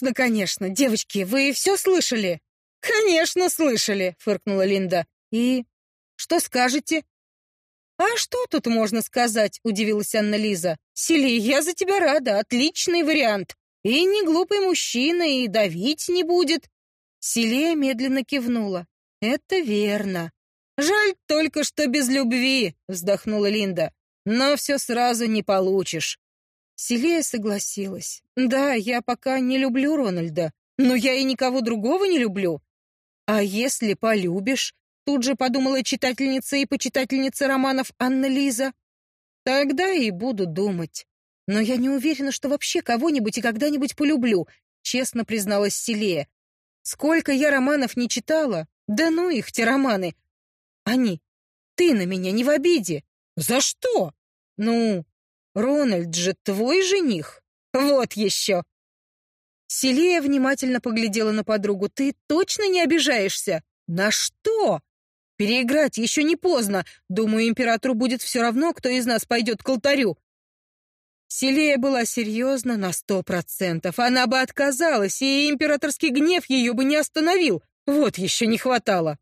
«Можно, конечно. Девочки, вы все слышали?» «Конечно, слышали», — фыркнула Линда. «И что скажете?» «А что тут можно сказать?» — удивилась Анна-Лиза. «Сели, я за тебя рада. Отличный вариант. И не глупый мужчина, и давить не будет». Селия медленно кивнула. «Это верно. Жаль только, что без любви», — вздохнула Линда. «Но все сразу не получишь». Селия согласилась. «Да, я пока не люблю Рональда, но я и никого другого не люблю. А если полюбишь, Тут же подумала читательница и почитательница романов Анна Лиза. Тогда и буду думать. Но я не уверена, что вообще кого-нибудь и когда-нибудь полюблю, честно призналась Селея. Сколько я романов не читала, да ну их, те романы. Они, ты на меня не в обиде. За что? Ну, Рональд же твой жених. Вот еще. Селея внимательно поглядела на подругу. Ты точно не обижаешься? На что? Переиграть еще не поздно. Думаю, императору будет все равно, кто из нас пойдет к алтарю. Селея была серьезна на сто процентов. Она бы отказалась, и императорский гнев ее бы не остановил. Вот еще не хватало.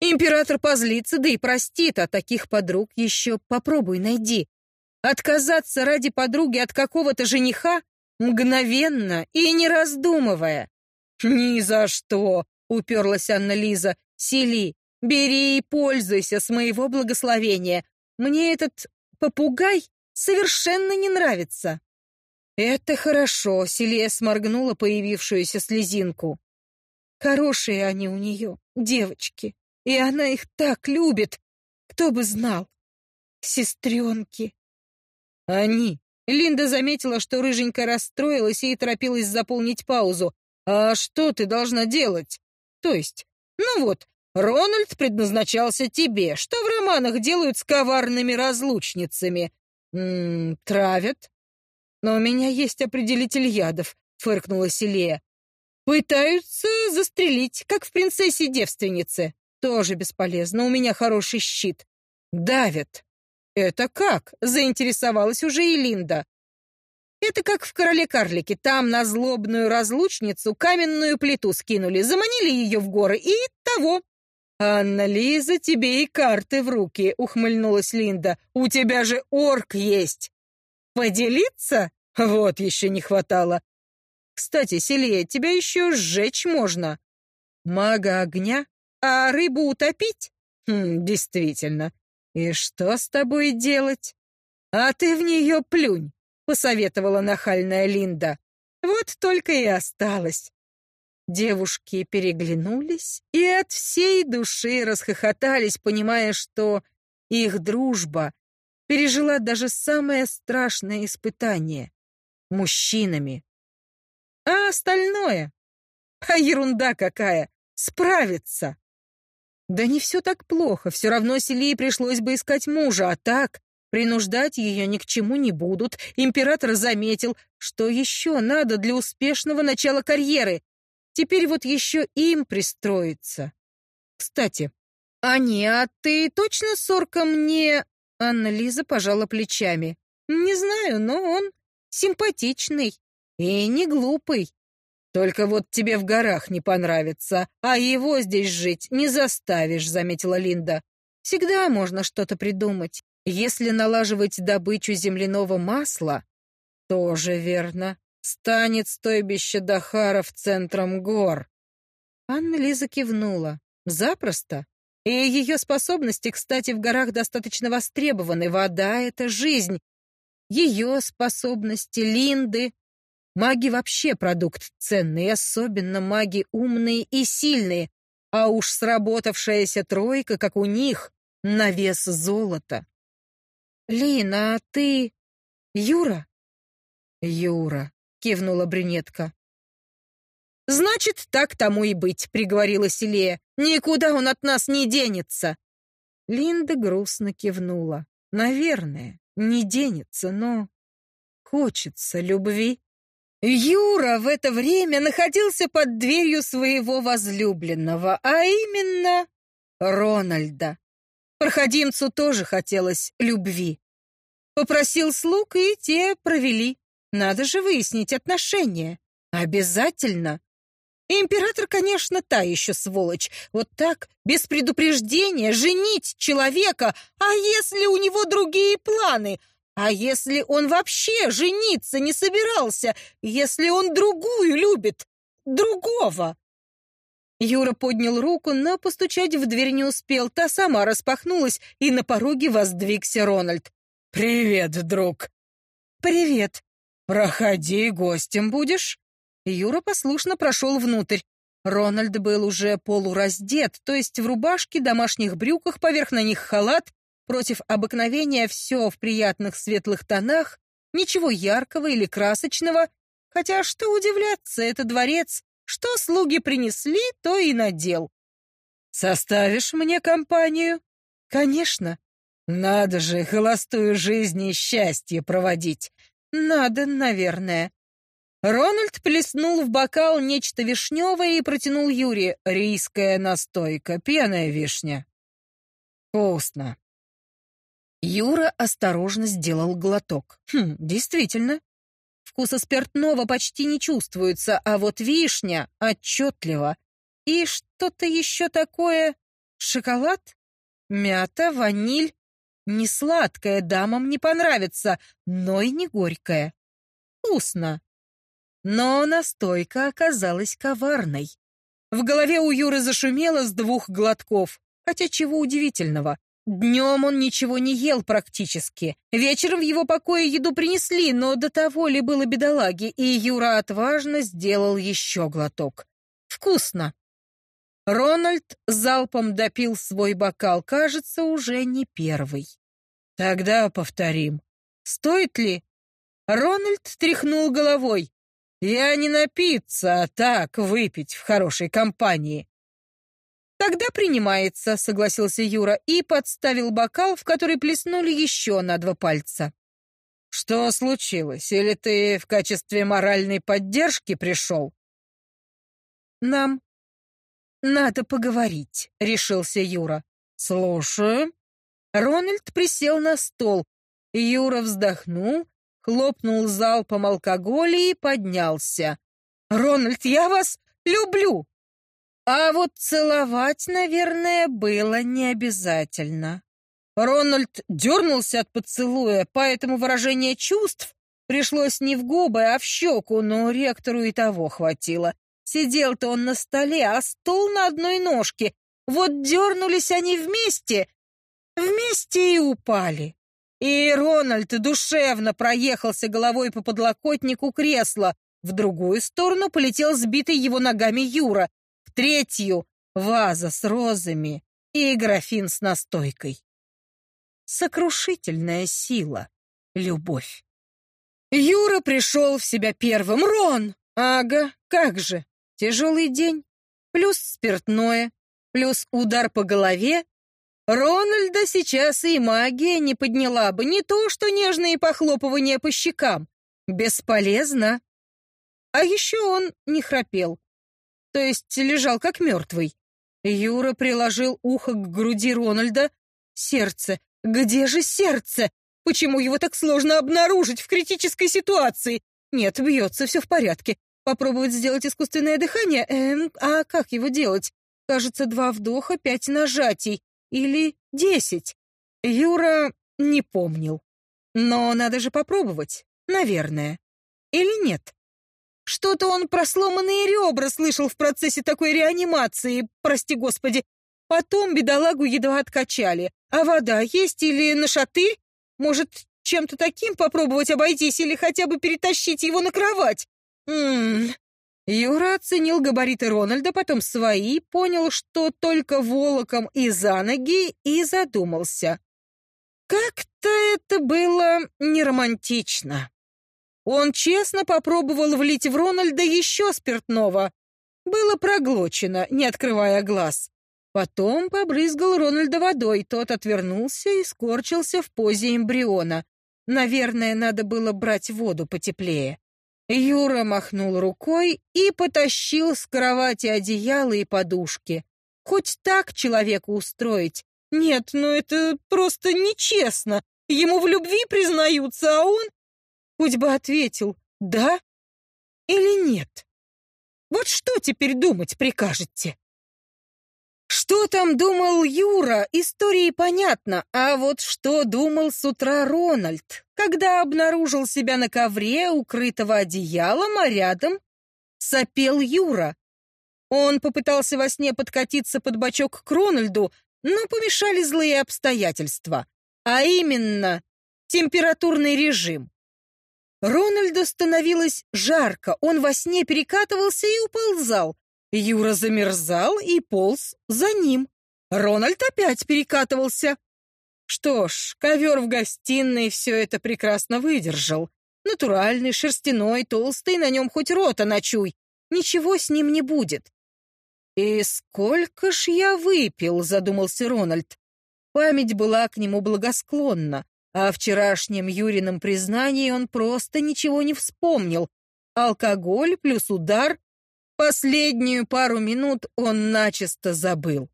Император позлится, да и простит, а таких подруг еще попробуй найди. Отказаться ради подруги от какого-то жениха мгновенно и не раздумывая. «Ни за что!» — уперлась Анна-Лиза. «Сели, Бери и пользуйся с моего благословения. Мне этот попугай совершенно не нравится. Это хорошо, Селия сморгнула появившуюся слезинку. Хорошие они у нее, девочки, и она их так любит. Кто бы знал. Сестренки. Они. Линда заметила, что рыженька расстроилась и торопилась заполнить паузу. А что ты должна делать? То есть, ну вот, Рональд предназначался тебе. Что в романах делают с коварными разлучницами? М травят? Но у меня есть определитель ядов, фыркнула Селия. Пытаются застрелить, как в принцессе-девственнице. Тоже бесполезно, у меня хороший щит. Давят. Это как? Заинтересовалась уже и Линда. Это как в «Короле-карлике». Там на злобную разлучницу каменную плиту скинули, заманили ее в горы и того. «Анна-Лиза, тебе и карты в руки», — ухмыльнулась Линда. «У тебя же орк есть». «Поделиться? Вот еще не хватало. Кстати, Селия, тебя еще сжечь можно. Мага огня? А рыбу утопить? Хм, действительно. И что с тобой делать? А ты в нее плюнь, посоветовала нахальная Линда. Вот только и осталось. Девушки переглянулись и от всей души расхохотались, понимая, что их дружба пережила даже самое страшное испытание — мужчинами. А остальное? А ерунда какая! Справиться! Да не все так плохо, все равно Селии пришлось бы искать мужа, а так принуждать ее ни к чему не будут. Император заметил, что еще надо для успешного начала карьеры — Теперь вот еще им пристроиться. Кстати, Аня, а ты точно с орком не...» Анна-Лиза пожала плечами. «Не знаю, но он симпатичный и не глупый. Только вот тебе в горах не понравится, а его здесь жить не заставишь», — заметила Линда. «Всегда можно что-то придумать. Если налаживать добычу земляного масла, тоже верно станет стойбище Дахаров центром гор. Анна Лиза кивнула. Запросто. И ее способности, кстати, в горах достаточно востребованы. Вода — это жизнь. Ее способности, Линды. Маги вообще продукт ценный, особенно маги умные и сильные. А уж сработавшаяся тройка, как у них, на вес золота. «Лина, а ты... Юра?» «Юра», кивнула брюнетка. Значит, так тому и быть, приговорила Селея. Никуда он от нас не денется. Линда грустно кивнула. Наверное, не денется, но хочется любви. Юра в это время находился под дверью своего возлюбленного, а именно Рональда. Проходимцу тоже хотелось любви. Попросил слуг, и те провели. Надо же выяснить отношения. Обязательно. Император, конечно, та еще сволочь. Вот так, без предупреждения, женить человека, а если у него другие планы? А если он вообще жениться не собирался? Если он другую любит? Другого? Юра поднял руку, но постучать в дверь не успел. Та сама распахнулась, и на пороге воздвигся Рональд. «Привет, друг!» «Привет!» «Проходи, гостем будешь?» Юра послушно прошел внутрь. Рональд был уже полураздет, то есть в рубашке, домашних брюках, поверх на них халат, против обыкновения все в приятных светлых тонах, ничего яркого или красочного, хотя что удивляться, это дворец, что слуги принесли, то и надел. «Составишь мне компанию?» «Конечно». «Надо же, холостую жизнь и счастье проводить». «Надо, наверное». Рональд плеснул в бокал нечто вишневое и протянул Юре. Рийская настойка, пьяная вишня. Вкусно. Юра осторожно сделал глоток. Хм, действительно. Вкуса спиртного почти не чувствуется, а вот вишня отчетливо. И что-то еще такое... Шоколад? Мята, ваниль? Не сладкое дамам не понравится, но и не горькое. Вкусно. Но настойка оказалась коварной. В голове у Юры зашумело с двух глотков. Хотя чего удивительного. Днем он ничего не ел практически. Вечером в его покое еду принесли, но до того ли было бедолаги, и Юра отважно сделал еще глоток. Вкусно. Рональд залпом допил свой бокал, кажется, уже не первый. Тогда повторим. Стоит ли? Рональд тряхнул головой. Я не напиться, а так выпить в хорошей компании. Тогда принимается, согласился Юра и подставил бокал, в который плеснули еще на два пальца. Что случилось? Или ты в качестве моральной поддержки пришел? Нам надо поговорить, решился Юра. Слушаю. Рональд присел на стол. Юра вздохнул хлопнул залпом алкоголя и поднялся. «Рональд, я вас люблю!» А вот целовать, наверное, было не обязательно. Рональд дернулся от поцелуя, поэтому выражение чувств пришлось не в губы, а в щеку, но ректору и того хватило. Сидел-то он на столе, а стол на одной ножке. Вот дернулись они вместе, вместе и упали. И Рональд душевно проехался головой по подлокотнику кресла. В другую сторону полетел сбитый его ногами Юра. Третью — ваза с розами и графин с настойкой. Сокрушительная сила. Любовь. Юра пришел в себя первым. «Рон!» «Ага, как же! Тяжелый день. Плюс спиртное, плюс удар по голове Рональда сейчас и магия не подняла бы, не то что нежные похлопывания по щекам. Бесполезно. А еще он не храпел. То есть лежал как мертвый. Юра приложил ухо к груди Рональда. Сердце. Где же сердце? Почему его так сложно обнаружить в критической ситуации? Нет, бьется, все в порядке. Попробовать сделать искусственное дыхание? Эм, а как его делать? Кажется, два вдоха, пять нажатий или десять. Юра не помнил. Но надо же попробовать, наверное. Или нет? Что-то он про сломанные ребра слышал в процессе такой реанимации, прости господи. Потом бедолагу едва откачали. А вода есть или на шатырь? Может, чем-то таким попробовать обойтись или хотя бы перетащить его на кровать? Ммм, Юра оценил габариты Рональда, потом свои, понял, что только волоком и за ноги, и задумался. Как-то это было неромантично. Он честно попробовал влить в Рональда еще спиртного. Было проглочено, не открывая глаз. Потом побрызгал Рональда водой, тот отвернулся и скорчился в позе эмбриона. Наверное, надо было брать воду потеплее. Юра махнул рукой и потащил с кровати одеяло и подушки. Хоть так человека устроить. Нет, ну это просто нечестно. Ему в любви признаются, а он... Хоть бы ответил «да». или нет? Вот что теперь думать прикажете? Что там думал Юра, истории понятно, а вот что думал с утра Рональд, когда обнаружил себя на ковре, укрытого одеялом, а рядом сопел Юра. Он попытался во сне подкатиться под бочок к Рональду, но помешали злые обстоятельства, а именно температурный режим. Рональду становилось жарко, он во сне перекатывался и уползал. Юра замерзал и полз за ним. Рональд опять перекатывался. Что ж, ковер в гостиной все это прекрасно выдержал. Натуральный, шерстяной, толстый, на нем хоть рота ночуй. Ничего с ним не будет. «И сколько ж я выпил?» — задумался Рональд. Память была к нему благосклонна. О вчерашнем Юрином признании он просто ничего не вспомнил. Алкоголь плюс удар. Последнюю пару минут он начисто забыл.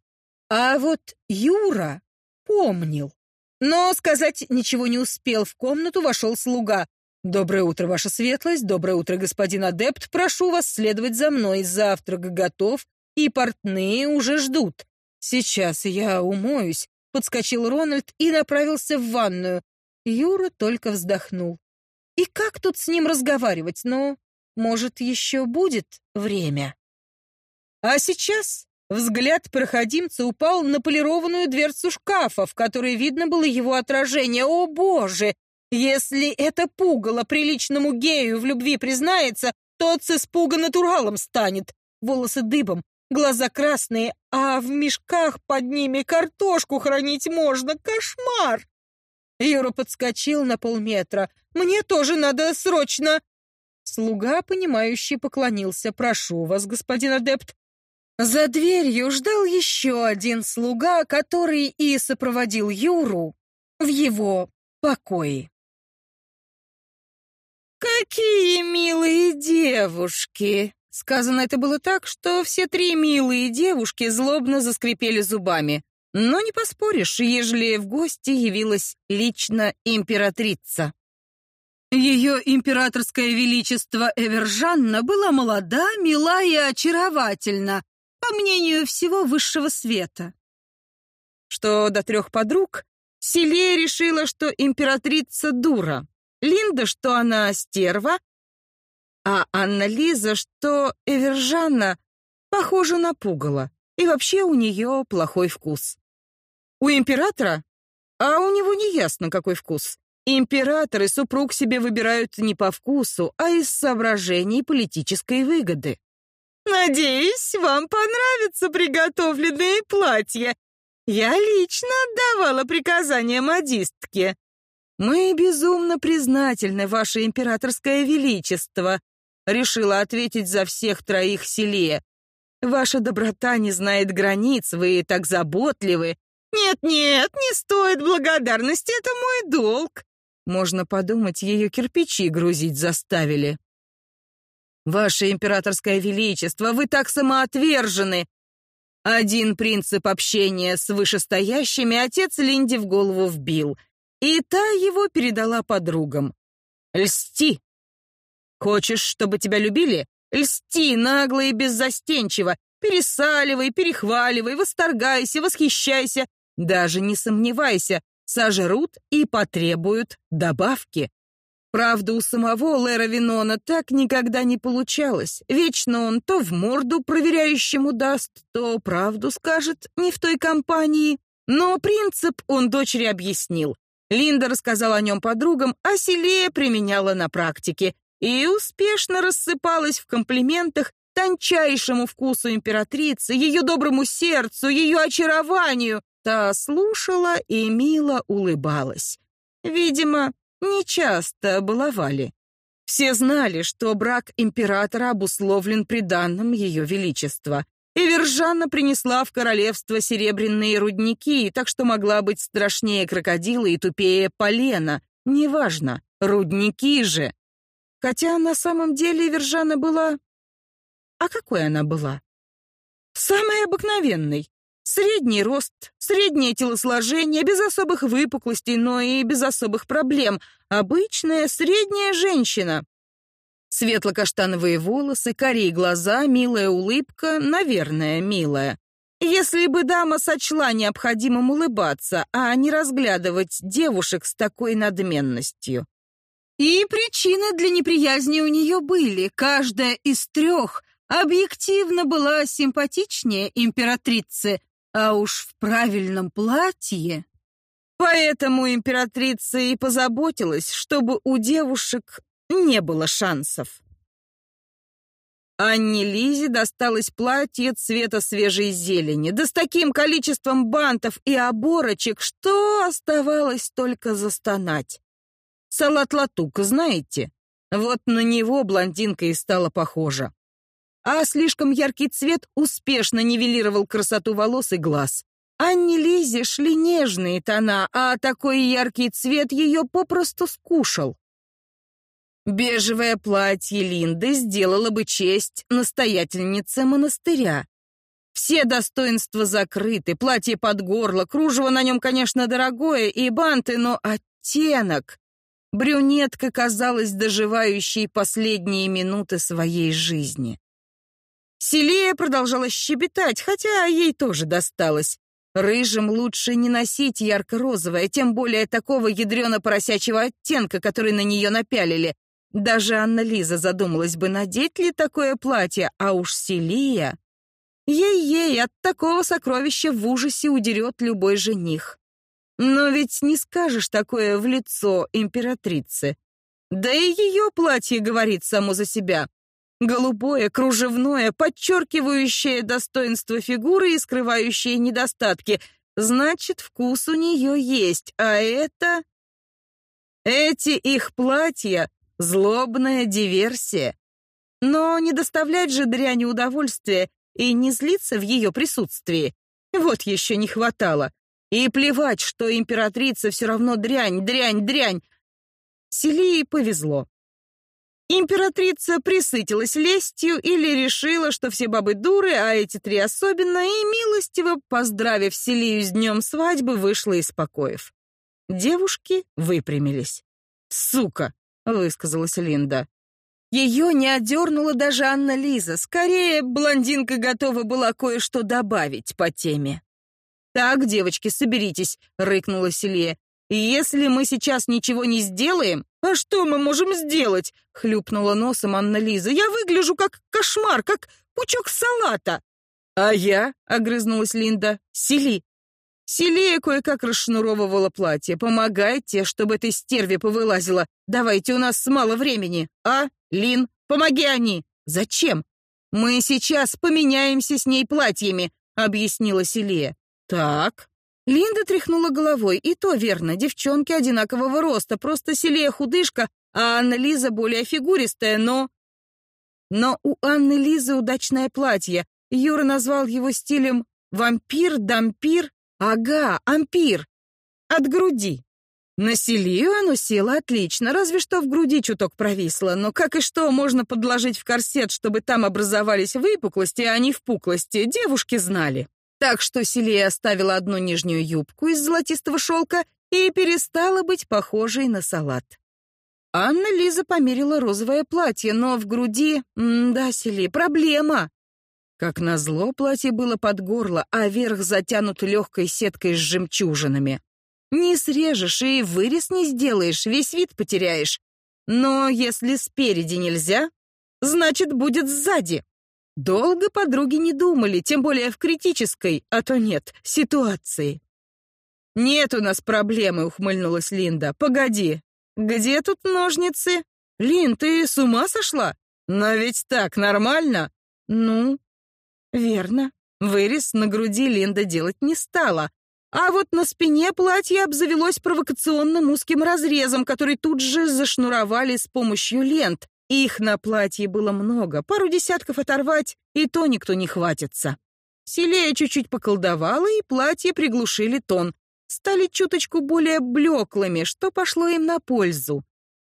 А вот Юра помнил. Но сказать ничего не успел. В комнату вошел слуга. «Доброе утро, ваша светлость. Доброе утро, господин адепт. Прошу вас следовать за мной. Завтрак готов, и портные уже ждут. Сейчас я умоюсь». Подскочил Рональд и направился в ванную. Юра только вздохнул. И как тут с ним разговаривать? Но, может, еще будет время? А сейчас взгляд проходимца упал на полированную дверцу шкафа, в которой видно было его отражение. О, боже! Если это пугало приличному гею в любви признается, тот с испуга натуралом станет. Волосы дыбом, глаза красные, а в мешках под ними картошку хранить можно. Кошмар! Юра подскочил на полметра. «Мне тоже надо срочно!» Слуга, понимающий, поклонился. «Прошу вас, господин адепт». За дверью ждал еще один слуга, который и сопроводил Юру в его покои. «Какие милые девушки!» Сказано это было так, что все три милые девушки злобно заскрипели зубами. Но не поспоришь, ежели в гости явилась лично императрица. Ее императорское величество Эвержанна была молода, мила и очаровательна, по мнению всего высшего света. Что до трех подруг, Селия решила, что императрица дура, Линда, что она стерва, а Анна-Лиза, что Эвержанна похожа на пугало, и вообще у нее плохой вкус. У императора? А у него не ясно, какой вкус. Император и супруг себе выбирают не по вкусу, а из соображений политической выгоды. «Надеюсь, вам понравятся приготовленные платья. Я лично отдавала приказания модистке. Мы безумно признательны, ваше императорское величество», решила ответить за всех троих селе. «Ваша доброта не знает границ, вы так заботливы, «Нет-нет, не стоит благодарности, это мой долг». Можно подумать, ее кирпичи грузить заставили. «Ваше императорское величество, вы так самоотвержены!» Один принцип общения с вышестоящими отец Линди в голову вбил, и та его передала подругам. «Льсти! Хочешь, чтобы тебя любили? Льсти нагло и беззастенчиво, пересаливай, перехваливай, восторгайся, восхищайся, даже не сомневайся, сожрут и потребуют добавки. Правда, у самого Лера Винона так никогда не получалось. Вечно он то в морду проверяющему даст, то правду скажет не в той компании. Но принцип он дочери объяснил. Линда рассказала о нем подругам, а Селея применяла на практике и успешно рассыпалась в комплиментах тончайшему вкусу императрицы, ее доброму сердцу, ее очарованию, Та слушала и мило улыбалась. Видимо, нечасто баловали. Все знали, что брак императора обусловлен приданным ее величества. И Вержанна принесла в королевство серебряные рудники, так что могла быть страшнее крокодила и тупее полена. Неважно, рудники же. Хотя на самом деле Вержана была... А какой она была? Самой обыкновенной. Средний рост, среднее телосложение, без особых выпуклостей, но и без особых проблем. Обычная средняя женщина. Светло-каштановые волосы, карие глаза, милая улыбка, наверное, милая. Если бы дама сочла необходимым улыбаться, а не разглядывать девушек с такой надменностью. И причины для неприязни у нее были. Каждая из трех объективно была симпатичнее императрицы, а уж в правильном платье. Поэтому императрица и позаботилась, чтобы у девушек не было шансов. Анне Лизе досталось платье цвета свежей зелени, да с таким количеством бантов и оборочек, что оставалось только застонать. Салат латук, знаете? Вот на него блондинка и стала похожа. А слишком яркий цвет успешно нивелировал красоту волос и глаз. Анне Лизе шли нежные тона, а такой яркий цвет ее попросту скушал. Бежевое платье Линды сделало бы честь настоятельнице монастыря. Все достоинства закрыты, платье под горло, кружево на нем, конечно, дорогое, и банты, но оттенок. Брюнетка казалась доживающей последние минуты своей жизни. Селия продолжала щебетать, хотя ей тоже досталось. Рыжим лучше не носить ярко-розовое, тем более такого ядрено-поросячьего оттенка, который на нее напялили. Даже Анна-Лиза задумалась бы, надеть ли такое платье, а уж Селия... Ей-ей, от такого сокровища в ужасе удерет любой жених. Но ведь не скажешь такое в лицо императрицы. Да и ее платье говорит само за себя. Голубое, кружевное, подчеркивающее достоинство фигуры и скрывающее недостатки. Значит, вкус у нее есть, а это... Эти их платья Злобная диверсия. Но не доставлять же дряни удовольствия и не злиться в ее присутствии. Вот еще не хватало. И плевать, что императрица все равно дрянь, дрянь, дрянь. Селии повезло. Императрица присытилась лестью или решила, что все бабы дуры, а эти три особенно, и милостиво, поздравив Селию с днем свадьбы, вышла из покоев. Девушки выпрямились. «Сука! — высказалась Линда. Ее не одернула даже Анна-Лиза. Скорее, блондинка готова была кое-что добавить по теме. «Так, девочки, соберитесь», — рыкнула Селия. «Если мы сейчас ничего не сделаем...» «А что мы можем сделать?» — хлюпнула носом Анна-Лиза. «Я выгляжу как кошмар, как пучок салата». «А я?» — огрызнулась Линда. «Сели, Селия кое-как расшнуровывала платье. «Помогайте, чтобы этой стерве повылазила. Давайте, у нас мало времени. А, Лин, помоги они!» «Зачем?» «Мы сейчас поменяемся с ней платьями», — объяснила Селия. «Так». Линда тряхнула головой. «И то верно, девчонки одинакового роста, просто Селия худышка, а Анна Лиза более фигуристая, но...» Но у Анны Лизы удачное платье. Юра назвал его стилем «вампир-дампир», Ага, ампир. От груди. На селию оно село отлично, разве что в груди чуток провисло, но как и что можно подложить в корсет, чтобы там образовались выпуклости, а не впуклости, девушки знали. Так что Селия оставила одну нижнюю юбку из золотистого шелка и перестала быть похожей на салат. Анна Лиза померила розовое платье, но в груди... Да, Сели, проблема. Как назло, платье было под горло, а верх затянут легкой сеткой с жемчужинами. Не срежешь и вырез не сделаешь, весь вид потеряешь. Но если спереди нельзя, значит, будет сзади. Долго подруги не думали, тем более в критической, а то нет, ситуации. «Нет у нас проблемы», — ухмыльнулась Линда. «Погоди, где тут ножницы?» «Лин, ты с ума сошла? Но ведь так нормально?» «Ну, Верно. Вырез на груди Линда делать не стала. А вот на спине платье обзавелось провокационным узким разрезом, который тут же зашнуровали с помощью лент. Их на платье было много, пару десятков оторвать, и то никто не хватится. Селея чуть-чуть поколдовала, и платье приглушили тон. Стали чуточку более блеклыми, что пошло им на пользу.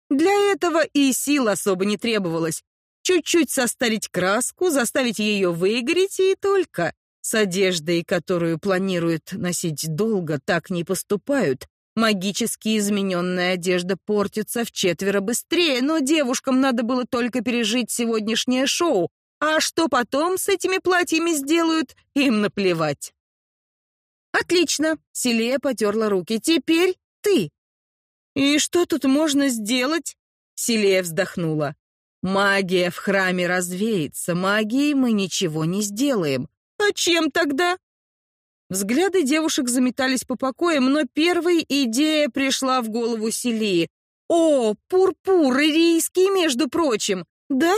Для этого и сил особо не требовалось чуть-чуть состарить краску, заставить ее выгореть и только. С одеждой, которую планируют носить долго, так не поступают. Магически измененная одежда портится в четверо быстрее, но девушкам надо было только пережить сегодняшнее шоу, а что потом с этими платьями сделают, им наплевать. «Отлично!» — Селия потерла руки. «Теперь ты!» «И что тут можно сделать?» Селия вздохнула. «Магия в храме развеется, магией мы ничего не сделаем. А чем тогда?» Взгляды девушек заметались по покоям, но первой идея пришла в голову Селии. «О, пурпур, ирийский, между прочим! Да?»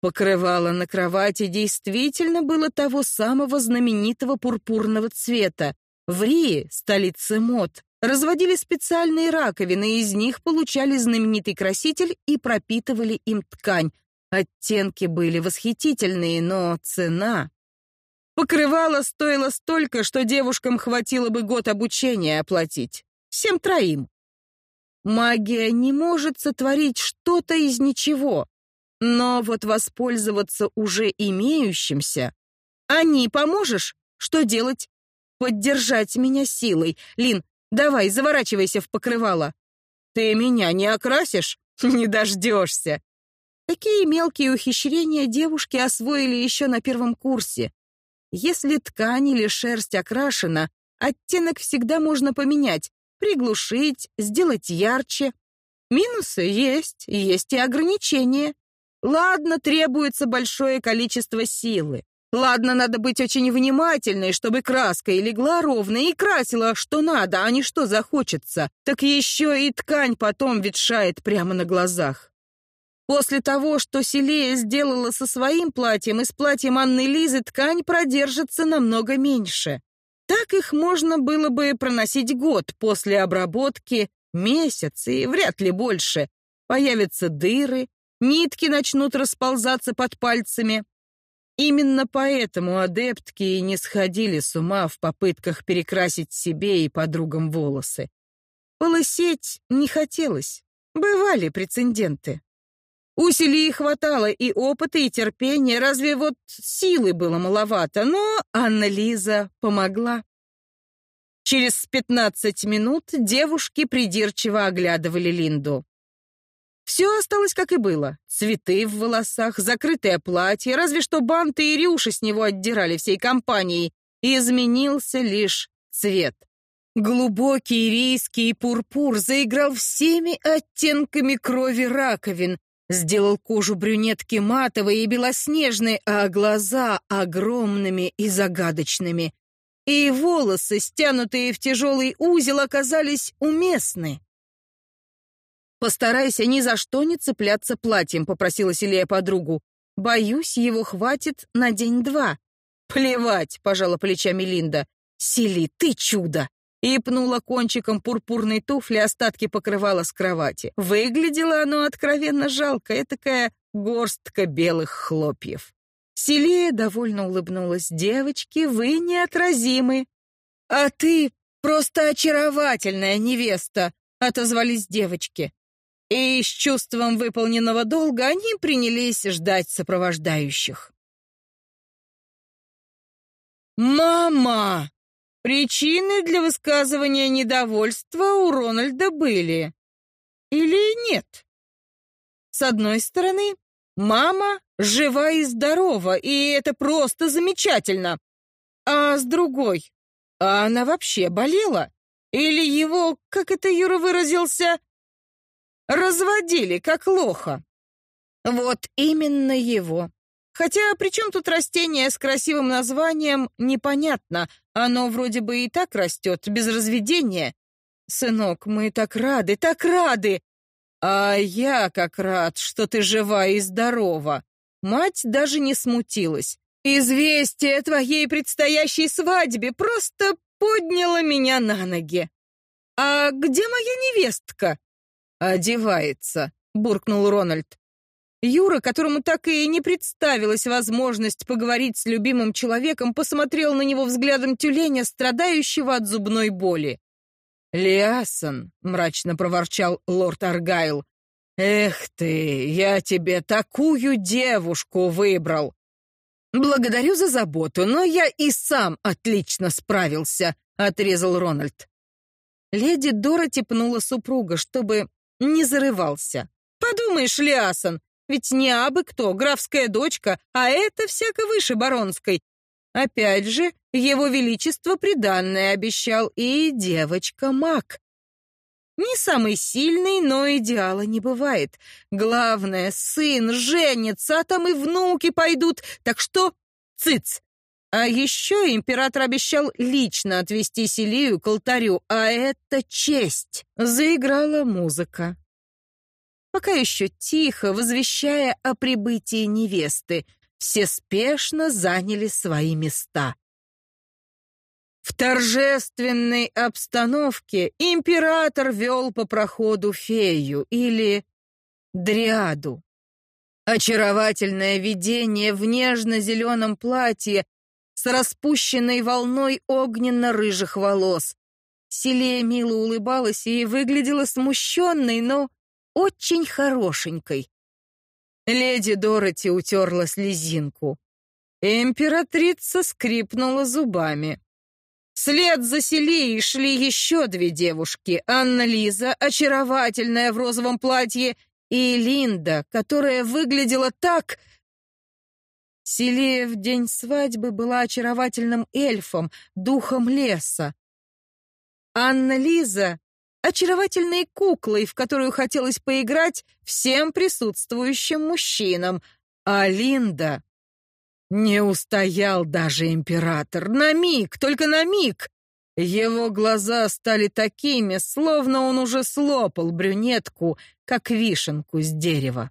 Покрывало на кровати действительно было того самого знаменитого пурпурного цвета. В Рии, столице мод, разводили специальные раковины, из них получали знаменитый краситель и пропитывали им ткань. Оттенки были восхитительные, но цена... Покрывало стоило столько, что девушкам хватило бы год обучения оплатить. Всем троим. Магия не может сотворить что-то из ничего. Но вот воспользоваться уже имеющимся... А поможешь? Что делать? Поддержать меня силой. Лин, давай, заворачивайся в покрывало. Ты меня не окрасишь? Не дождешься. Такие мелкие ухищрения девушки освоили еще на первом курсе. Если ткань или шерсть окрашена, оттенок всегда можно поменять, приглушить, сделать ярче. Минусы есть, есть и ограничения. Ладно, требуется большое количество силы. Ладно, надо быть очень внимательной, чтобы краска и легла ровно и красила, что надо, а не что захочется. Так еще и ткань потом ветшает прямо на глазах. После того, что Селея сделала со своим платьем и с платьем Анны Лизы, ткань продержится намного меньше. Так их можно было бы проносить год после обработки, месяц и вряд ли больше. Появятся дыры, Нитки начнут расползаться под пальцами. Именно поэтому адептки и не сходили с ума в попытках перекрасить себе и подругам волосы. Полысеть не хотелось. Бывали прецеденты. Усилий хватало и опыта, и терпения, разве вот силы было маловато, но Анна-Лиза помогла. Через пятнадцать минут девушки придирчиво оглядывали Линду. Все осталось как и было. Цветы в волосах, закрытое платье, разве что банты и рюши с него отдирали всей компанией. Изменился лишь цвет. Глубокий рийский пурпур заиграл всеми оттенками крови раковин, сделал кожу брюнетки матовой и белоснежной, а глаза огромными и загадочными. И волосы, стянутые в тяжелый узел, оказались уместны. «Постарайся ни за что не цепляться платьем», — попросила Селия подругу. «Боюсь, его хватит на день-два». «Плевать», — пожала плечами Линда. «Сели, ты чудо!» И пнула кончиком пурпурной туфли остатки покрывала с кровати. Выглядело оно откровенно жалко, этакая горстка белых хлопьев. Селия довольно улыбнулась. «Девочки, вы неотразимы!» «А ты просто очаровательная невеста!» — отозвались девочки и с чувством выполненного долга они принялись ждать сопровождающих. «Мама!» Причины для высказывания недовольства у Рональда были. Или нет? С одной стороны, мама жива и здорова, и это просто замечательно. А с другой, она вообще болела? Или его, как это Юра выразился, Разводили, как лоха. Вот именно его. Хотя при чем тут растение с красивым названием, непонятно. Оно вроде бы и так растет, без разведения. Сынок, мы так рады, так рады. А я как рад, что ты жива и здорова. Мать даже не смутилась. Известие о твоей предстоящей свадьбе просто подняло меня на ноги. А где моя невестка? «Одевается», — буркнул Рональд. Юра, которому так и не представилась возможность поговорить с любимым человеком, посмотрел на него взглядом тюленя, страдающего от зубной боли. «Лиасон», — мрачно проворчал лорд Аргайл, — «эх ты, я тебе такую девушку выбрал!» «Благодарю за заботу, но я и сам отлично справился», — отрезал Рональд. Леди Дороти пнула супруга, чтобы не зарывался. «Подумаешь, Лиасан, ведь не абы кто, графская дочка, а это всяко выше баронской. Опять же, его величество приданное обещал и девочка-маг. Не самый сильный, но идеала не бывает. Главное, сын женится, а там и внуки пойдут, так что цыц. А еще император обещал лично отвести Селию к алтарю, а это честь. Заиграла музыка. Пока еще тихо, возвещая о прибытии невесты, все спешно заняли свои места. В торжественной обстановке император вел по проходу фею или дриаду. Очаровательное видение в нежно-зеленом платье с распущенной волной огненно-рыжих волос. Селия мило улыбалась и выглядела смущенной, но очень хорошенькой. Леди Дороти утерла слезинку. Императрица скрипнула зубами. Вслед за Селией шли еще две девушки. Анна-Лиза, очаровательная в розовом платье, и Линда, которая выглядела так... Селия в день свадьбы была очаровательным эльфом, духом леса. Анна-Лиза — очаровательной куклой, в которую хотелось поиграть всем присутствующим мужчинам, а Линда не устоял даже император. На миг, только на миг. Его глаза стали такими, словно он уже слопал брюнетку, как вишенку с дерева.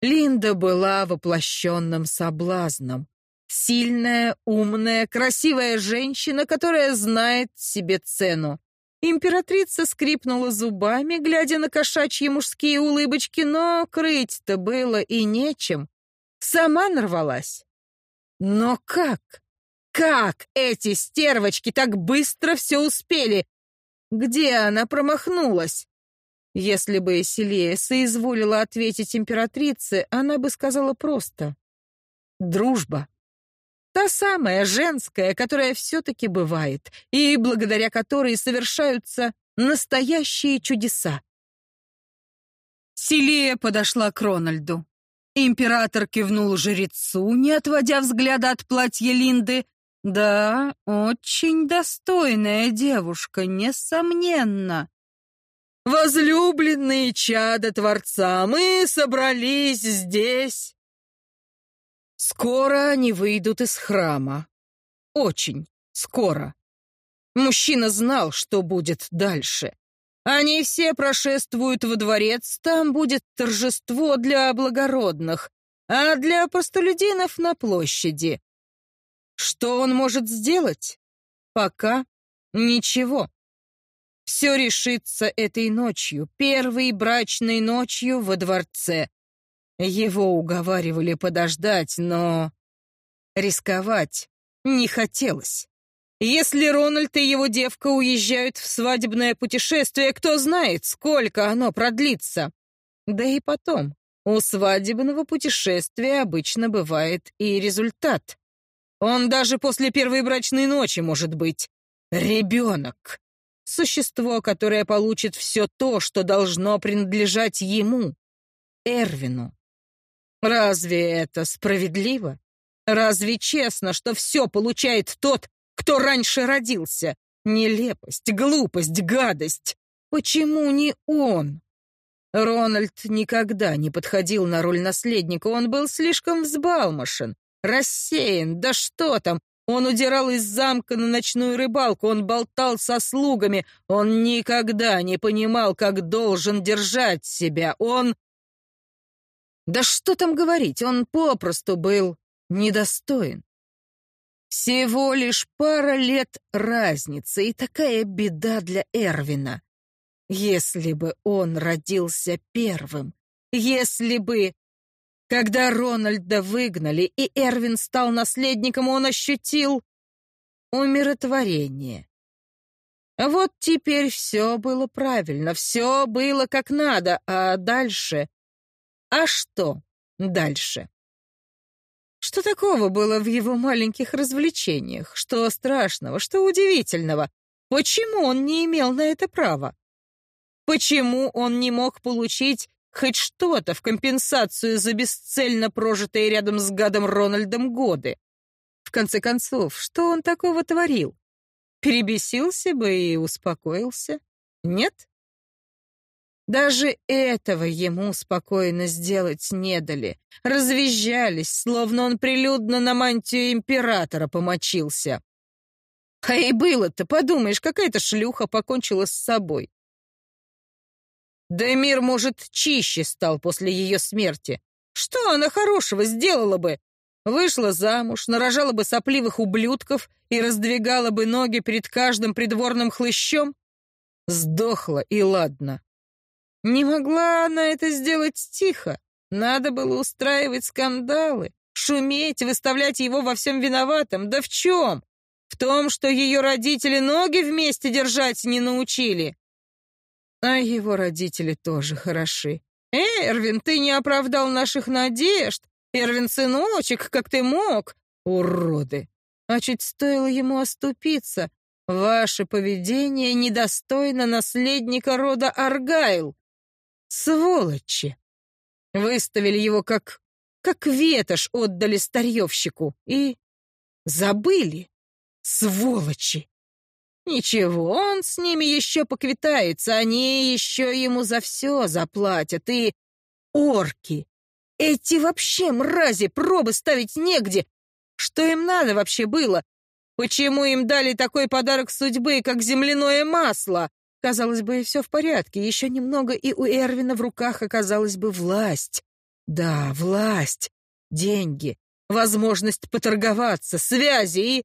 Линда была воплощенным соблазном. Сильная, умная, красивая женщина, которая знает себе цену. Императрица скрипнула зубами, глядя на кошачьи мужские улыбочки, но крыть-то было и нечем. Сама нарвалась. Но как? Как эти стервочки так быстро все успели? Где она промахнулась? Если бы Эсилия соизволила ответить императрице, она бы сказала просто «дружба». Та самая женская, которая все-таки бывает, и благодаря которой совершаются настоящие чудеса. Селия подошла к Рональду. Император кивнул жрецу, не отводя взгляда от платья Линды. Да, очень достойная девушка, несомненно. Возлюбленные чада Творца, мы собрались здесь. Скоро они выйдут из храма. Очень скоро. Мужчина знал, что будет дальше. Они все прошествуют во дворец, там будет торжество для благородных, а для простолюдинов на площади. Что он может сделать? Пока ничего. Все решится этой ночью, первой брачной ночью во дворце. Его уговаривали подождать, но рисковать не хотелось. Если Рональд и его девка уезжают в свадебное путешествие, кто знает, сколько оно продлится. Да и потом, у свадебного путешествия обычно бывает и результат. Он даже после первой брачной ночи может быть. Ребенок. Существо, которое получит все то, что должно принадлежать ему, Эрвину. Разве это справедливо? Разве честно, что все получает тот, кто раньше родился. Нелепость, глупость, гадость. Почему не он? Рональд никогда не подходил на роль наследника, он был слишком взбалмошен, рассеян, да что там, он удирал из замка на ночную рыбалку, он болтал со слугами, он никогда не понимал, как должен держать себя, он... Да что там говорить, он попросту был недостоин. Всего лишь пара лет разницы, и такая беда для Эрвина. Если бы он родился первым, если бы... Когда Рональда выгнали, и Эрвин стал наследником, он ощутил умиротворение. Вот теперь все было правильно, все было как надо, а дальше... А что дальше? Что такого было в его маленьких развлечениях? Что страшного, что удивительного? Почему он не имел на это права? Почему он не мог получить хоть что-то в компенсацию за бесцельно прожитые рядом с гадом Рональдом годы? В конце концов, что он такого творил? Перебесился бы и успокоился? Нет? Даже этого ему спокойно сделать не дали. Развизжались, словно он прилюдно на мантию императора помочился. А и было-то, подумаешь, какая-то шлюха покончила с собой. Да мир, может, чище стал после ее смерти. Что она хорошего сделала бы? Вышла замуж, нарожала бы сопливых ублюдков и раздвигала бы ноги перед каждым придворным хлыщом? Сдохла, и ладно. Не могла она это сделать тихо. Надо было устраивать скандалы, шуметь, выставлять его во всем виноватым. Да в чем? В том, что ее родители ноги вместе держать не научили. А его родители тоже хороши. Эрвин, ты не оправдал наших надежд. Эрвин, сыночек, как ты мог? Уроды. А чуть стоило ему оступиться. Ваше поведение недостойно наследника рода Аргайл. Сволочи! Выставили его как... как ветошь отдали старьевщику. И забыли. Сволочи! Ничего, он с ними еще поквитается, они еще ему за все заплатят. И орки! Эти вообще мрази, пробы ставить негде. Что им надо вообще было? Почему им дали такой подарок судьбы, как земляное масло? Казалось бы, все в порядке. Еще немного, и у Эрвина в руках оказалась бы власть. Да, власть, деньги, возможность поторговаться, связи и...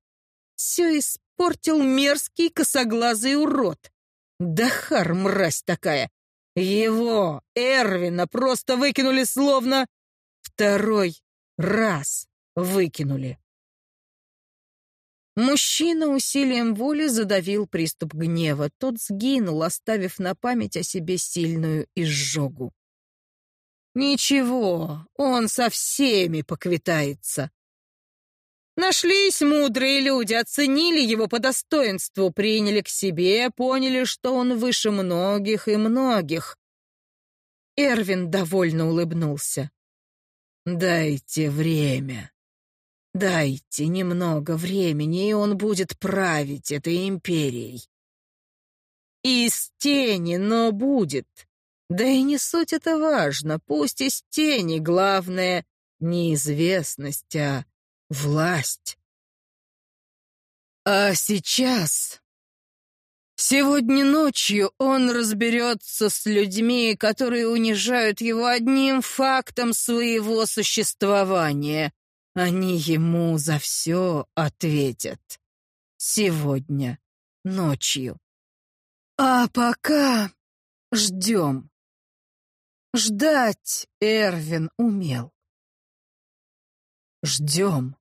Все испортил мерзкий косоглазый урод. Дахар, мразь такая. Его, Эрвина, просто выкинули словно... Второй раз выкинули. Мужчина усилием воли задавил приступ гнева. Тот сгинул, оставив на память о себе сильную изжогу. Ничего, он со всеми поквитается. Нашлись мудрые люди, оценили его по достоинству, приняли к себе, поняли, что он выше многих и многих. Эрвин довольно улыбнулся. «Дайте время», Дайте немного времени, и он будет править этой империей. Из тени, но будет. Да и не суть это важно, пусть из тени, главное — неизвестность, а власть. А сейчас... Сегодня ночью он разберется с людьми, которые унижают его одним фактом своего существования. Они ему за все ответят. Сегодня ночью. А пока ждем. Ждать Эрвин умел. Ждем.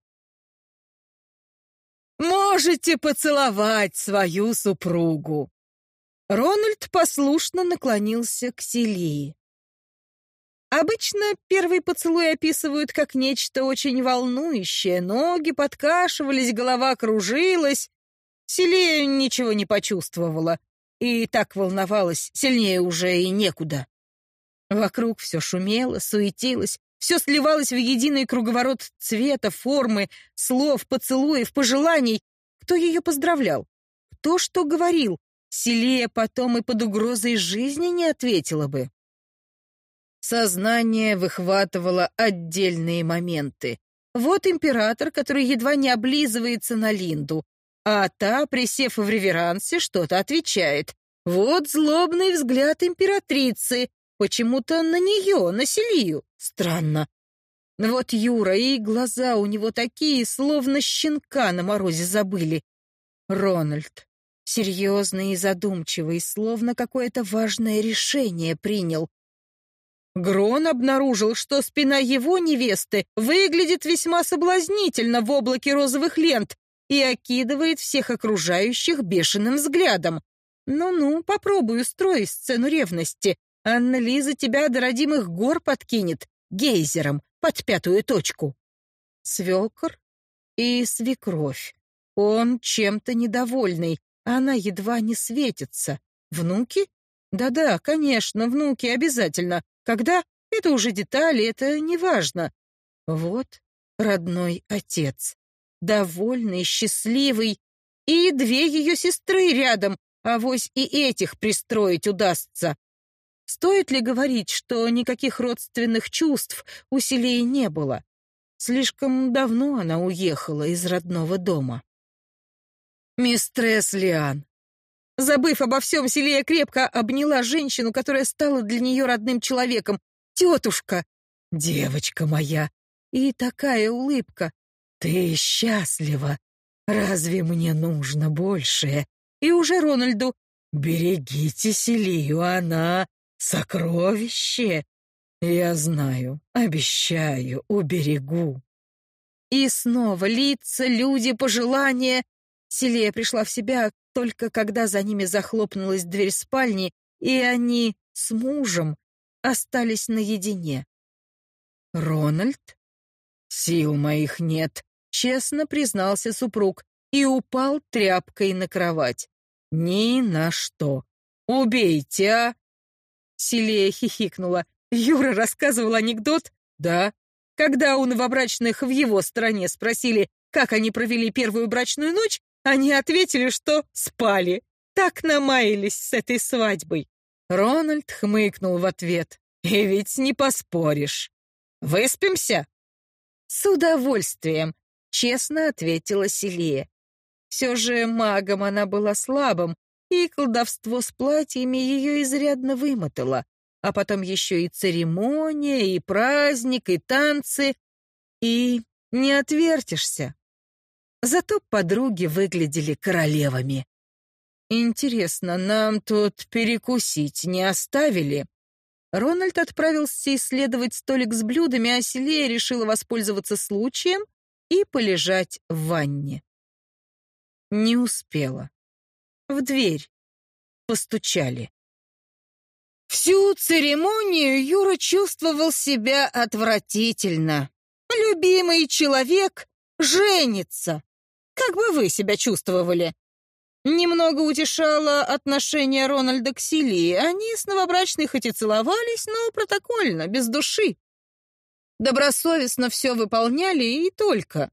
Можете поцеловать свою супругу. Рональд послушно наклонился к Селии. Обычно первый поцелуй описывают как нечто очень волнующее. Ноги подкашивались, голова кружилась. Селия ничего не почувствовала. И так волновалась, сильнее уже и некуда. Вокруг все шумело, суетилось, все сливалось в единый круговорот цвета, формы, слов, поцелуев, пожеланий. Кто ее поздравлял? Кто что говорил? Селия потом и под угрозой жизни не ответила бы. Сознание выхватывало отдельные моменты. Вот император, который едва не облизывается на Линду, а та, присев в реверансе, что-то отвечает. Вот злобный взгляд императрицы, почему-то на нее, на Селию. Странно. Вот Юра, и глаза у него такие, словно щенка на морозе забыли. Рональд, серьезный и задумчивый, словно какое-то важное решение принял. Грон обнаружил, что спина его невесты выглядит весьма соблазнительно в облаке розовых лент и окидывает всех окружающих бешеным взглядом. «Ну-ну, попробуй устроить сцену ревности. Анна-Лиза тебя до родимых гор подкинет, гейзером, под пятую точку». Свекор и свекровь. Он чем-то недовольный, она едва не светится. Внуки? Да-да, конечно, внуки обязательно. Когда? Это уже детали, это не важно. Вот родной отец. Довольный, счастливый. И две ее сестры рядом, а вось и этих пристроить удастся. Стоит ли говорить, что никаких родственных чувств у Селии не было? Слишком давно она уехала из родного дома. Мистресс Лиан. Забыв обо всем, Селия крепко обняла женщину, которая стала для нее родным человеком. «Тетушка! Девочка моя!» И такая улыбка. «Ты счастлива! Разве мне нужно большее?» И уже Рональду. «Берегите Селию, она сокровище!» «Я знаю, обещаю, уберегу». И снова лица, люди, пожелания. Селия пришла в себя только когда за ними захлопнулась дверь спальни, и они с мужем остались наедине. «Рональд?» «Сил моих нет», — честно признался супруг и упал тряпкой на кровать. «Ни на что. Убейте, а!» Селия хихикнула. Юра рассказывал анекдот? Да. Когда у новобрачных в его стране спросили, как они провели первую брачную ночь, они ответили, что спали. Так намаялись с этой свадьбой. Рональд хмыкнул в ответ. И ведь не поспоришь. Выспимся? С удовольствием, честно ответила Селия. Все же магом она была слабым, и колдовство с платьями ее изрядно вымотало. А потом еще и церемония, и праздник, и танцы. И не отвертишься. Зато подруги выглядели королевами. «Интересно, нам тут перекусить не оставили?» Рональд отправился исследовать столик с блюдами, а Селия решила воспользоваться случаем и полежать в ванне. Не успела. В дверь постучали. Всю церемонию Юра чувствовал себя отвратительно. Любимый человек женится. Как бы вы себя чувствовали? Немного утешало отношение Рональда к Силии. Они с новобрачной хоть и целовались, но протокольно, без души. Добросовестно все выполняли и только.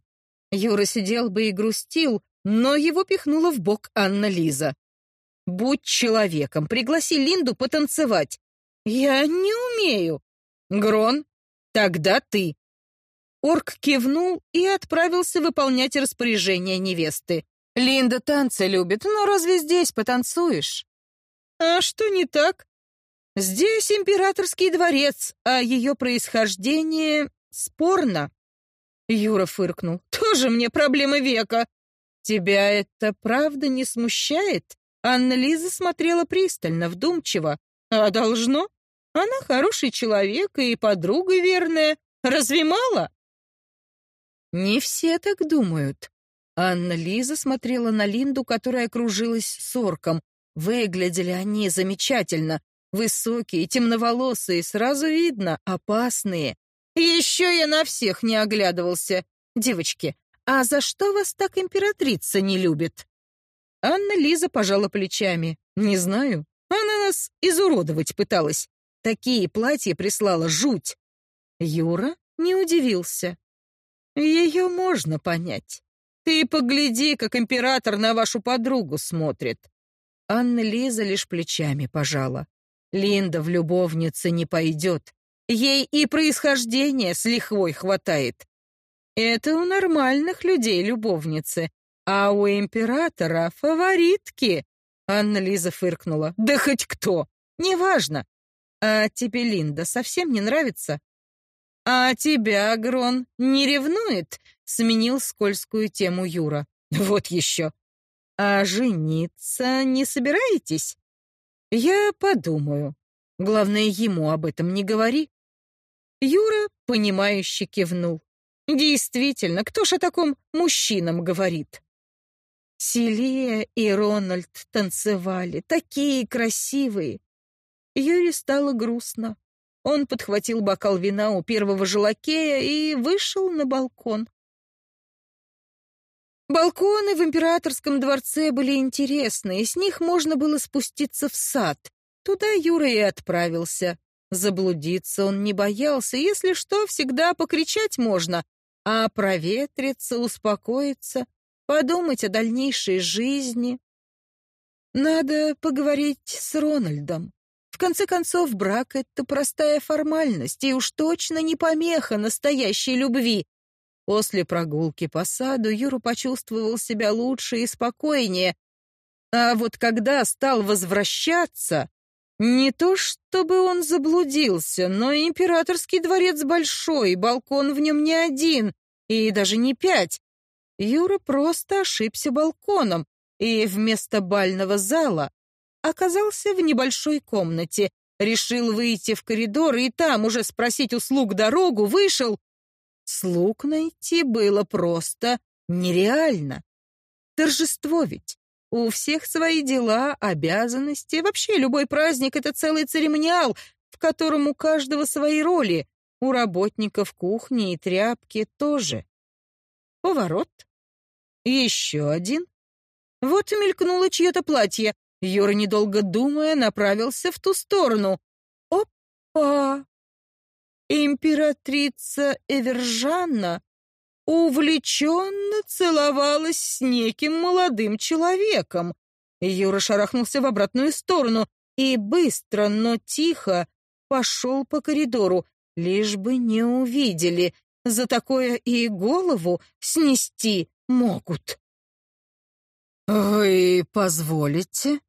Юра сидел бы и грустил, но его пихнула в бок Анна Лиза. «Будь человеком, пригласи Линду потанцевать». «Я не умею». «Грон, тогда ты». Орк кивнул и отправился выполнять распоряжение невесты. «Линда танцы любит, но разве здесь потанцуешь?» «А что не так?» «Здесь императорский дворец, а ее происхождение спорно». Юра фыркнул. «Тоже мне проблема века». «Тебя это правда не смущает?» Анна-Лиза смотрела пристально, вдумчиво. «А должно? Она хороший человек и подруга верная. Разве мало?» Не все так думают. Анна-Лиза смотрела на Линду, которая кружилась с орком. Выглядели они замечательно. Высокие, темноволосые, сразу видно, опасные. Еще я на всех не оглядывался. Девочки, а за что вас так императрица не любит? Анна-Лиза пожала плечами. Не знаю. Она нас изуродовать пыталась. Такие платья прислала жуть. Юра не удивился. Ее можно понять. Ты погляди, как император на вашу подругу смотрит. Анна Лиза лишь плечами пожала. Линда в любовнице не пойдет. Ей и происхождения с лихвой хватает. Это у нормальных людей любовницы, а у императора фаворитки. Анна Лиза фыркнула. Да хоть кто, неважно. А тебе Линда совсем не нравится? «А тебя, Грон, не ревнует?» — сменил скользкую тему Юра. «Вот еще. А жениться не собираетесь?» «Я подумаю. Главное, ему об этом не говори». Юра, понимающе кивнул. «Действительно, кто ж о таком мужчинам говорит?» Селия и Рональд танцевали, такие красивые. Юре стало грустно. Он подхватил бокал вина у первого желакея и вышел на балкон. Балконы в императорском дворце были интересны, и с них можно было спуститься в сад. Туда Юра и отправился. Заблудиться он не боялся, если что, всегда покричать можно, а проветриться, успокоиться, подумать о дальнейшей жизни. Надо поговорить с Рональдом. Конце концов, брак — это простая формальность, и уж точно не помеха настоящей любви. После прогулки по саду Юра почувствовал себя лучше и спокойнее. А вот когда стал возвращаться, не то чтобы он заблудился, но императорский дворец большой, балкон в нем не один, и даже не пять. Юра просто ошибся балконом, и вместо бального зала оказался в небольшой комнате, решил выйти в коридор и там уже спросить услуг дорогу, вышел Слуг найти было просто нереально. Торжество ведь. У всех свои дела, обязанности. Вообще любой праздник — это целый церемониал, в котором у каждого свои роли. У работников кухни и тряпки тоже. Поворот. Еще один. Вот мелькнуло чье-то платье. Юра, недолго думая, направился в ту сторону. Опа! императрица Эвержанна увлеченно целовалась с неким молодым человеком. Юра шарахнулся в обратную сторону и быстро, но тихо пошел по коридору, лишь бы не увидели. За такое и голову снести могут. «Вы позволите?»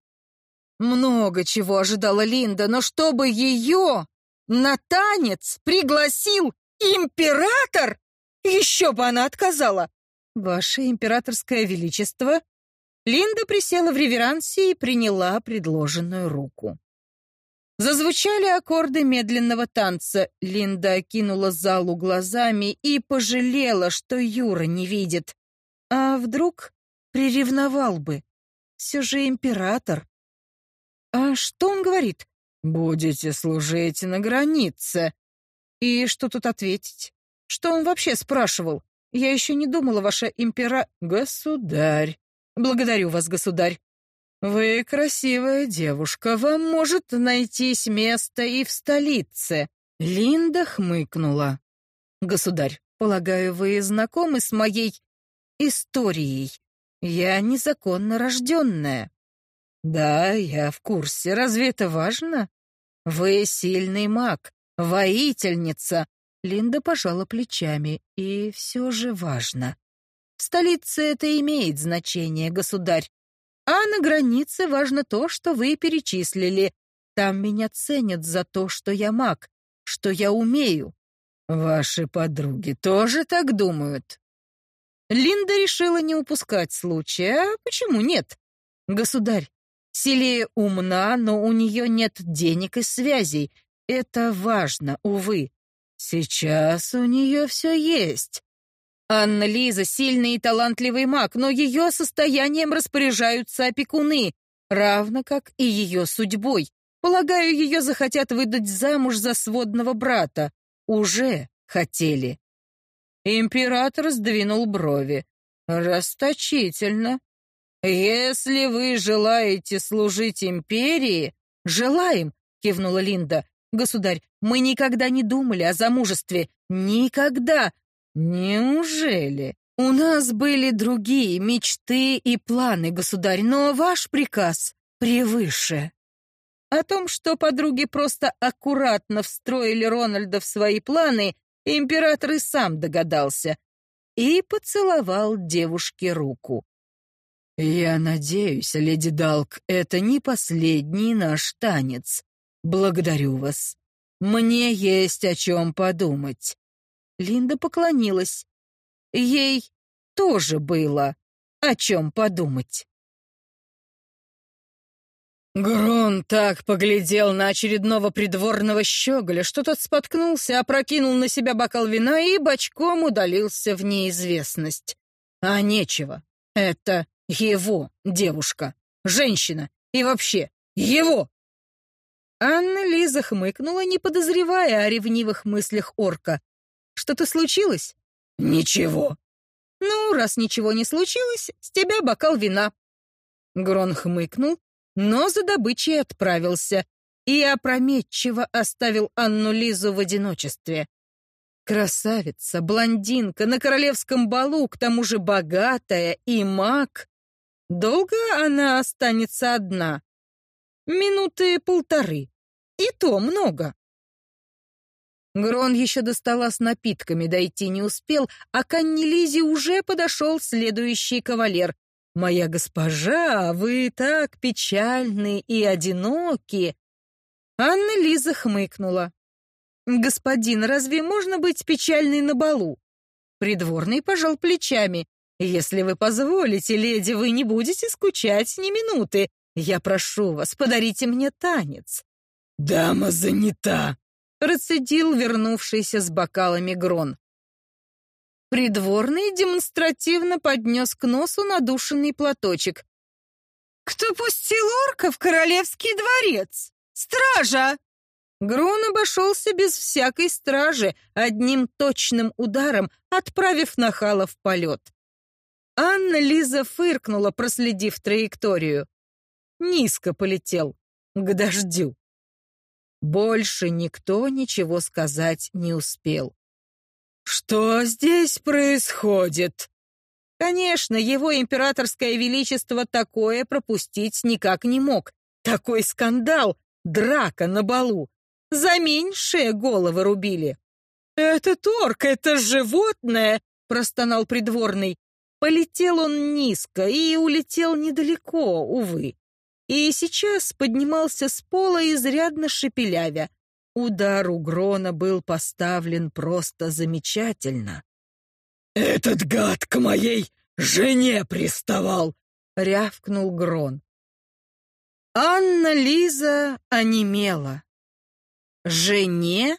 Много чего ожидала Линда, но чтобы ее на танец пригласил император? Еще бы она отказала. Ваше императорское величество. Линда присела в реверансе и приняла предложенную руку. Зазвучали аккорды медленного танца. Линда окинула залу глазами и пожалела, что Юра не видит. А вдруг приревновал бы? Все же император. А что он говорит? «Будете служить на границе». И что тут ответить? Что он вообще спрашивал? Я еще не думала, ваша импера... Государь. Благодарю вас, государь. Вы красивая девушка, вам может найтись место и в столице. Линда хмыкнула. Государь, полагаю, вы знакомы с моей историей. Я незаконно рожденная. Да, я в курсе. Разве это важно? Вы сильный маг, воительница. Линда пожала плечами. И все же важно. В столице это имеет значение, государь. А на границе важно то, что вы перечислили. Там меня ценят за то, что я маг, что я умею. Ваши подруги тоже так думают? Линда решила не упускать случая. А почему нет? Государь, Селия умна, но у нее нет денег и связей. Это важно, увы. Сейчас у нее все есть. Анна Лиза сильный и талантливый маг, но ее состоянием распоряжаются опекуны, равно как и ее судьбой. Полагаю, ее захотят выдать замуж за сводного брата. Уже хотели. Император сдвинул брови. Расточительно. «Если вы желаете служить империи...» «Желаем», — кивнула Линда. «Государь, мы никогда не думали о замужестве. Никогда!» «Неужели?» «У нас были другие мечты и планы, государь, но ваш приказ превыше». О том, что подруги просто аккуратно встроили Рональда в свои планы, император и сам догадался и поцеловал девушке руку. «Я надеюсь, леди Далк, это не последний наш танец. Благодарю вас. Мне есть о чем подумать». Линда поклонилась. Ей тоже было о чем подумать. Грон так поглядел на очередного придворного щеголя, что тот споткнулся, опрокинул на себя бокал вина и бочком удалился в неизвестность. А нечего. Это его девушка, женщина и вообще его. Анна Лиза хмыкнула, не подозревая о ревнивых мыслях орка. Что-то случилось? Ничего. Ну, раз ничего не случилось, с тебя бокал вина. Грон хмыкнул, но за добычей отправился и опрометчиво оставил Анну Лизу в одиночестве. Красавица, блондинка, на королевском балу, к тому же богатая и маг. Долго она останется одна? Минуты полторы. И то много. Грон еще до стола с напитками дойти не успел, а к Анне Лизе уже подошел следующий кавалер. «Моя госпожа, вы так печальны и одиноки!» Анна Лиза хмыкнула. «Господин, разве можно быть печальной на балу?» Придворный пожал плечами. «Если вы позволите, леди, вы не будете скучать ни минуты. Я прошу вас, подарите мне танец». «Дама занята», — процедил вернувшийся с бокалами Грон. Придворный демонстративно поднес к носу надушенный платочек. «Кто пустил орка в королевский дворец? Стража!» Грон обошелся без всякой стражи, одним точным ударом отправив нахала в полет. Анна Лиза фыркнула, проследив траекторию. Низко полетел, к дождю. Больше никто ничего сказать не успел. «Что здесь происходит?» Конечно, его императорское величество такое пропустить никак не мог. Такой скандал, драка на балу. За меньшие головы рубили. «Это торг, это животное!» — простонал придворный. Полетел он низко и улетел недалеко, увы. И сейчас поднимался с пола изрядно шепелявя. Удар у Грона был поставлен просто замечательно. «Этот гад к моей жене приставал!» — рявкнул Грон. Анна Лиза онемела. Жене?